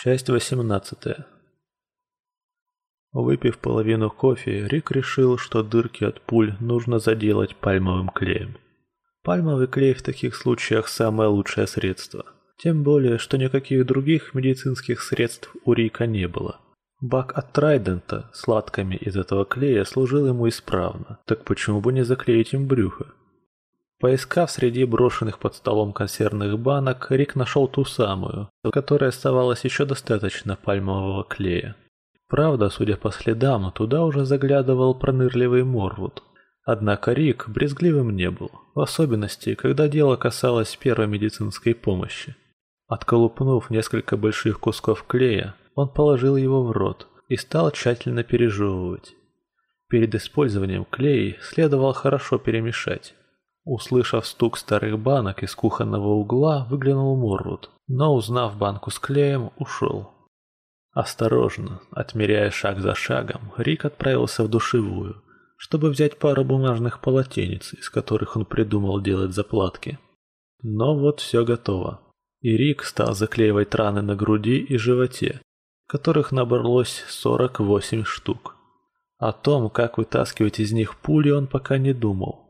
Часть 18. Выпив половину кофе, Рик решил, что дырки от пуль нужно заделать пальмовым клеем. Пальмовый клей в таких случаях самое лучшее средство. Тем более, что никаких других медицинских средств у Рика не было. Бак от Трайдента с латками из этого клея служил ему исправно, так почему бы не заклеить им брюхо? Поискав среди брошенных под столом консервных банок, Рик нашел ту самую, в которой оставалось еще достаточно пальмового клея. Правда, судя по следам, туда уже заглядывал пронырливый Морвуд. Однако Рик брезгливым не был, в особенности, когда дело касалось первой медицинской помощи. Отколупнув несколько больших кусков клея, он положил его в рот и стал тщательно пережевывать. Перед использованием клей следовало хорошо перемешать. Услышав стук старых банок из кухонного угла, выглянул Морвуд, но, узнав банку с клеем, ушел. Осторожно, отмеряя шаг за шагом, Рик отправился в душевую, чтобы взять пару бумажных полотенец, из которых он придумал делать заплатки. Но вот все готово. И Рик стал заклеивать раны на груди и животе, которых набралось 48 штук. О том, как вытаскивать из них пули, он пока не думал.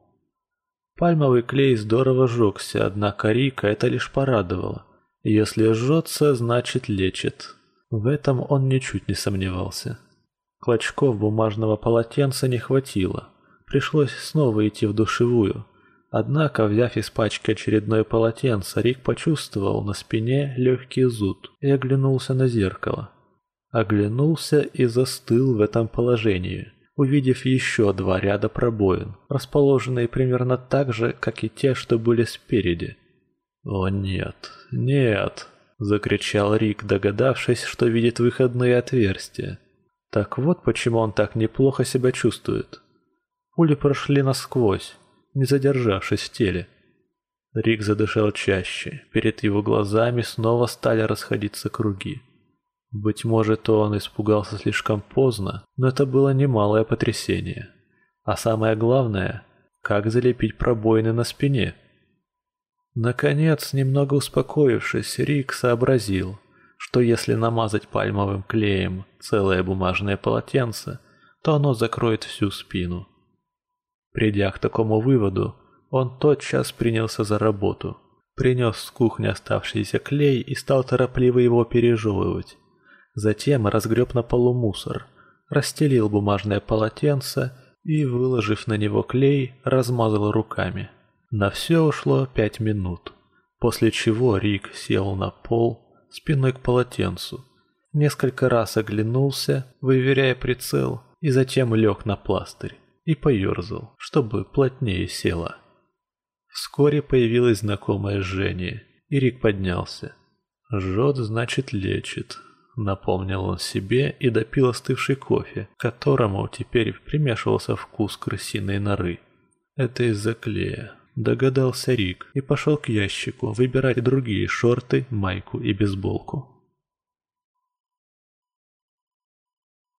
Пальмовый клей здорово жёгся, однако Рика это лишь порадовало. Если жжется, значит лечит. В этом он ничуть не сомневался. Клочков бумажного полотенца не хватило. Пришлось снова идти в душевую. Однако, взяв из пачки очередное полотенце, Рик почувствовал на спине легкий зуд и оглянулся на зеркало. Оглянулся и застыл в этом положении увидев еще два ряда пробоин, расположенные примерно так же, как и те, что были спереди. «О нет, нет!» – закричал Рик, догадавшись, что видит выходные отверстия. Так вот почему он так неплохо себя чувствует. Пули прошли насквозь, не задержавшись в теле. Рик задышал чаще, перед его глазами снова стали расходиться круги. Быть может, он испугался слишком поздно, но это было немалое потрясение. А самое главное, как залепить пробоины на спине. Наконец, немного успокоившись, Рик сообразил, что если намазать пальмовым клеем целое бумажное полотенце, то оно закроет всю спину. Придя к такому выводу, он тотчас принялся за работу. Принес с кухни оставшийся клей и стал торопливо его пережевывать. Затем разгреб на полу мусор, расстелил бумажное полотенце и, выложив на него клей, размазал руками. На все ушло пять минут, после чего Рик сел на пол спиной к полотенцу, несколько раз оглянулся, выверяя прицел, и затем лег на пластырь и поерзал, чтобы плотнее село. Вскоре появилось знакомое жжение, и Рик поднялся. «Жжет, значит, лечит», Напомнил он себе и допил остывший кофе, к которому теперь примешивался вкус крысиной норы. Это из-за клея. Догадался Рик и пошел к ящику выбирать другие шорты, майку и бейсболку.